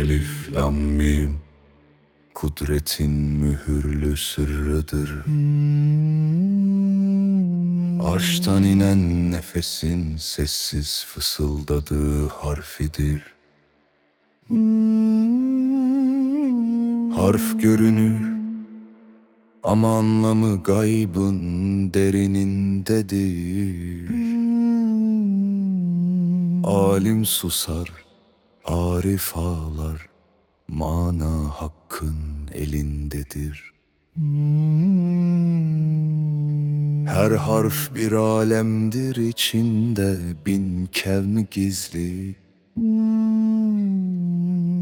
Elif lam mim Kudretin mühürlü sırrıdır. Arştan inen nefesin sessiz fısıldadığı harfidir. Harf görünür ama anlamı gaybın derinindedir. Alim susar, arif ağlar Mana hakkın elindedir. Her harf bir alemdir içinde bin kevm gizli.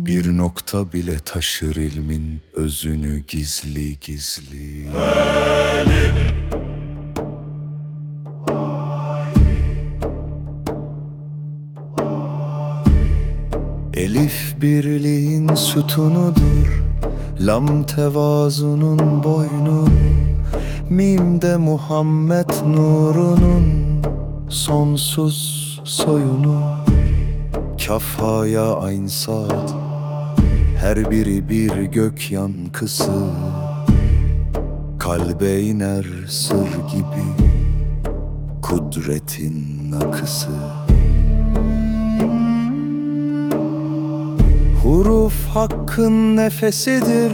Bir nokta bile taşır ilmin özünü gizli gizli Elif birliğin sütunudur Lam tevazunun boynu Mim de Muhammed nurunun Sonsuz soyunu Kafaya ayn saat Her biri bir gök yankısı. Kalbe iner sır gibi Kudretin akısı Huruf hakkın nefesidir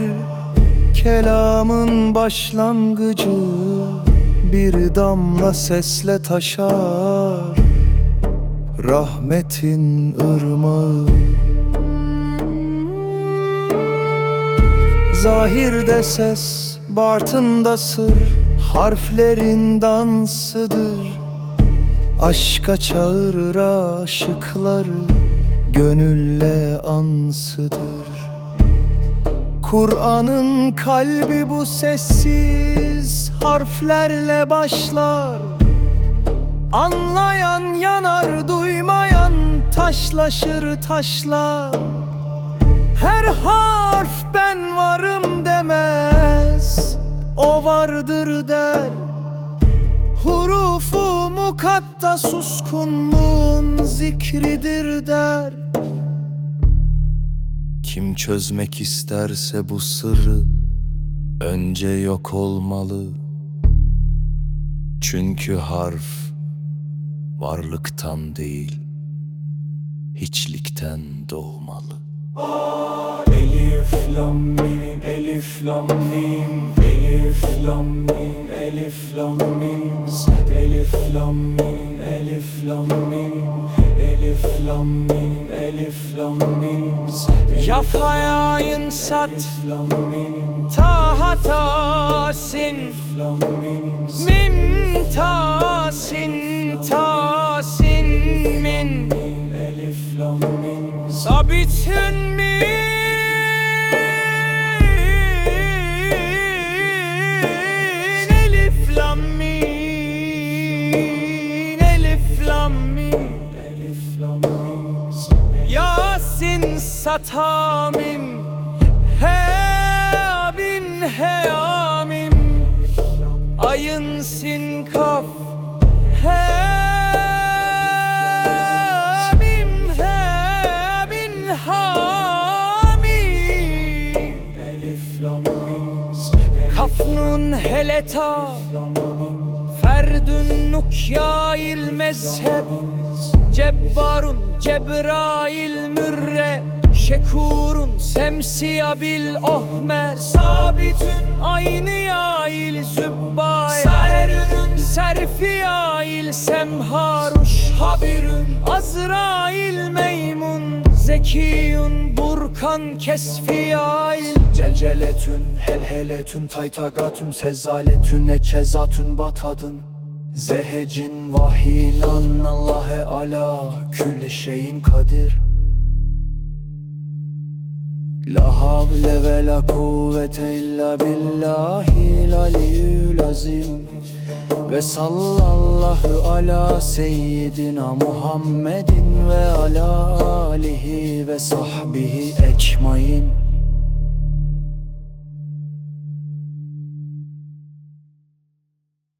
Kelamın başlangıcı Bir damla sesle taşar. Rahmetin ırmağı. Zahirde ses, bartında sır Harflerin dansıdır. Aşka çağırır aşıkları Gönülle ansıdır. Kur'an'ın kalbi bu sessiz Harflerle başlar. Anlayan yanar, duymayan taşlaşır taşlar. Her harf ben varım demez O vardır der. Hurufu mukatta suskunluğun zikridir der. Kim çözmek isterse bu sırrı Önce yok olmalı. Çünkü harf varlıktan değil Hiçlikten doğmalı. Elif lam mim, elif lam mim, elif lam mim, elif lam mim, elif lam mim, elif lam mim, elif lam mim, elif lam mim, sad elif Yafayayın sat lam mim, Taha tasin lam mim, Mim tasin tasin min. Elif lam mim, Sabitün Satamim He abin he amim. Ayın sin kaf He abim he abin hamim elif lam mim, Kafnun Cebbarun Cebrail mürre Şekurun semsiyabil ohmer Sabitün aynı yail zübbay Serünün serfiyail semharuş Habirün Azrail meymun Zekiyun burkan kesfiyail Celceletün, helheletün, taytagatün, sezaletün, eçezatün, batadın Zehecin, vahyin, Allah'e ala, külli şeyin kadir. La havle ve la kuvvete illa billahil aliyyül azim. Ve sallallahu ala seyyidina Muhammedin ve ala alihi ve sahbihi ecmain